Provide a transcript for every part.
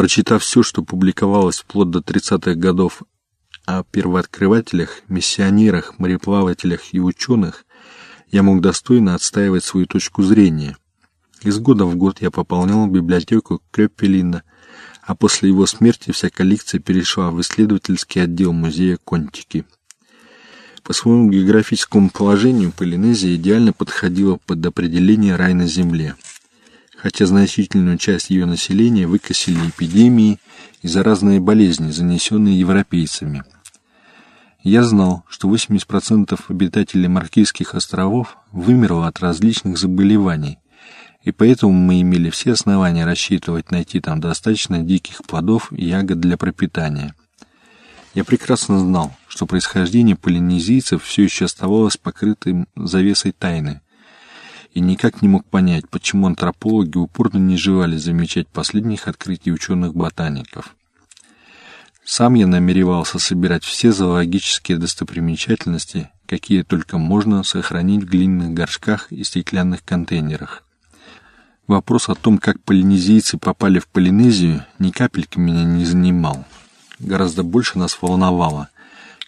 Прочитав все, что публиковалось вплоть до 30-х годов о первооткрывателях, миссионерах, мореплавателях и ученых, я мог достойно отстаивать свою точку зрения. Из года в год я пополнял библиотеку Креппелина, а после его смерти вся коллекция перешла в исследовательский отдел музея Контики. По своему географическому положению Полинезия идеально подходила под определение «рай на земле», хотя значительную часть ее населения выкосили эпидемии и заразные болезни, занесенные европейцами. Я знал, что 80% обитателей Маркизских островов вымерло от различных заболеваний, и поэтому мы имели все основания рассчитывать найти там достаточно диких плодов и ягод для пропитания. Я прекрасно знал, что происхождение полинезийцев все еще оставалось покрытым завесой тайны, и никак не мог понять, почему антропологи упорно не желали замечать последних открытий ученых-ботаников. Сам я намеревался собирать все зоологические достопримечательности, какие только можно сохранить в глиняных горшках и стеклянных контейнерах. Вопрос о том, как полинезийцы попали в Полинезию, ни капельки меня не занимал. Гораздо больше нас волновало,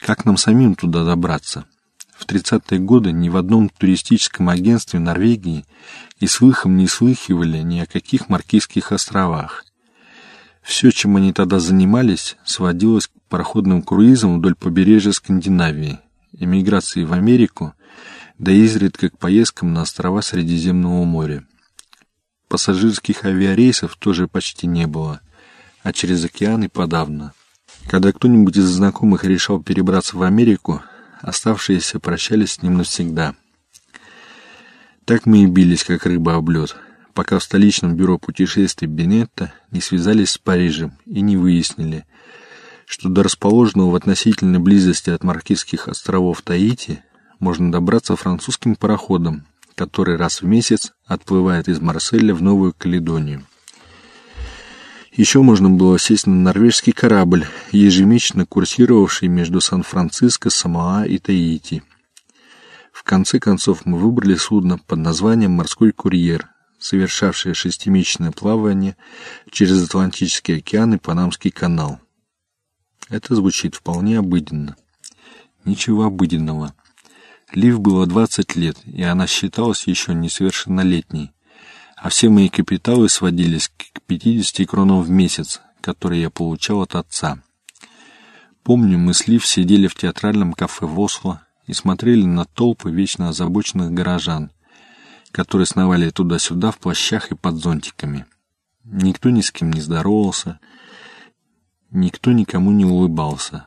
как нам самим туда добраться. В 30-е годы ни в одном туристическом агентстве Норвегии и слыхом не слыхивали ни о каких Маркизских островах. Все, чем они тогда занимались, сводилось к пароходным круизам вдоль побережья Скандинавии, эмиграции в Америку, да изредка к поездкам на острова Средиземного моря. Пассажирских авиарейсов тоже почти не было, а через океан и подавно. Когда кто-нибудь из знакомых решал перебраться в Америку, оставшиеся прощались с ним навсегда. Так мы и бились, как рыба об лед, пока в столичном бюро путешествий Бенетта не связались с Парижем и не выяснили, что до расположенного в относительной близости от Маркизских островов Таити можно добраться французским пароходом который раз в месяц отплывает из Марселя в Новую Каледонию. Еще можно было сесть на норвежский корабль, ежемесячно курсировавший между Сан-Франциско, Самоа и Таити. В конце концов мы выбрали судно под названием «Морской курьер», совершавшее шестимесячное плавание через Атлантический океан и Панамский канал. Это звучит вполне обыденно. Ничего обыденного. Лив было 20 лет, и она считалась еще несовершеннолетней, а все мои капиталы сводились к 50 кронам в месяц, которые я получал от отца. Помню, мы с Лив сидели в театральном кафе в Осло и смотрели на толпы вечно озабоченных горожан, которые сновали туда-сюда в плащах и под зонтиками. Никто ни с кем не здоровался, никто никому не улыбался,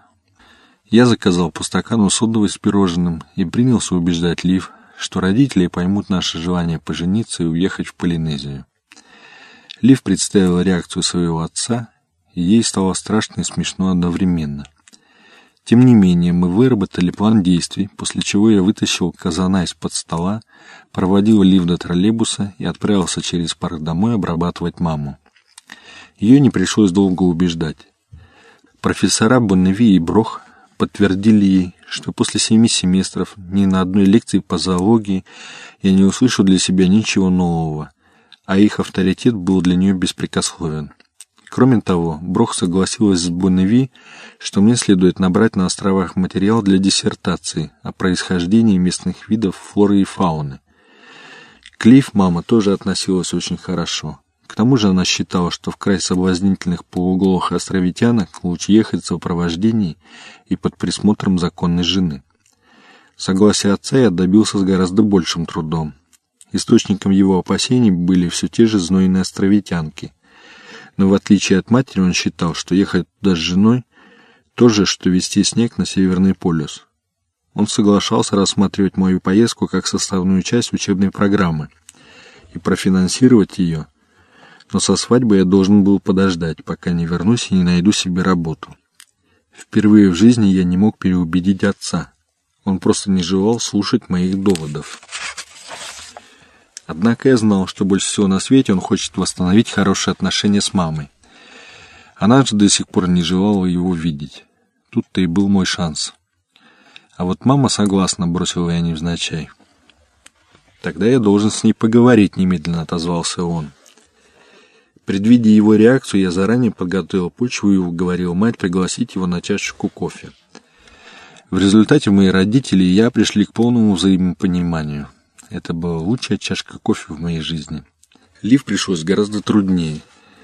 я заказал по стакану содовой с пирожным и принялся убеждать Лив, что родители поймут наше желание пожениться и уехать в Полинезию. Лив представила реакцию своего отца, и ей стало страшно и смешно одновременно. Тем не менее, мы выработали план действий, после чего я вытащил казана из-под стола, проводил Лив до троллейбуса и отправился через парк домой обрабатывать маму. Ее не пришлось долго убеждать. Профессора Бонневи и Брох подтвердили ей, что после семи семестров ни на одной лекции по зоологии я не услышу для себя ничего нового, а их авторитет был для нее беспрекословен. Кроме того, Брох согласилась с Бонневи, что мне следует набрать на островах материал для диссертации о происхождении местных видов флоры и фауны. Клифф мама тоже относилась очень хорошо. К тому же она считала, что в край соблазнительных полуголых островитянок лучше ехать в сопровождении и под присмотром законной жены. Согласие отца я добился с гораздо большим трудом. Источником его опасений были все те же знойные островитянки. Но в отличие от матери он считал, что ехать туда с женой – то же, что вести снег на Северный полюс. Он соглашался рассматривать мою поездку как составную часть учебной программы и профинансировать ее – но со свадьбой я должен был подождать, пока не вернусь и не найду себе работу. Впервые в жизни я не мог переубедить отца. Он просто не желал слушать моих доводов. Однако я знал, что больше всего на свете он хочет восстановить хорошие отношения с мамой. Она же до сих пор не желала его видеть. Тут-то и был мой шанс. А вот мама согласна, бросила я невзначай. Тогда я должен с ней поговорить, немедленно отозвался он. Предвидя его реакцию, я заранее подготовил почву и уговорил мать пригласить его на чашечку кофе. В результате мои родители и я пришли к полному взаимопониманию. Это была лучшая чашка кофе в моей жизни. Лив пришлось гораздо труднее –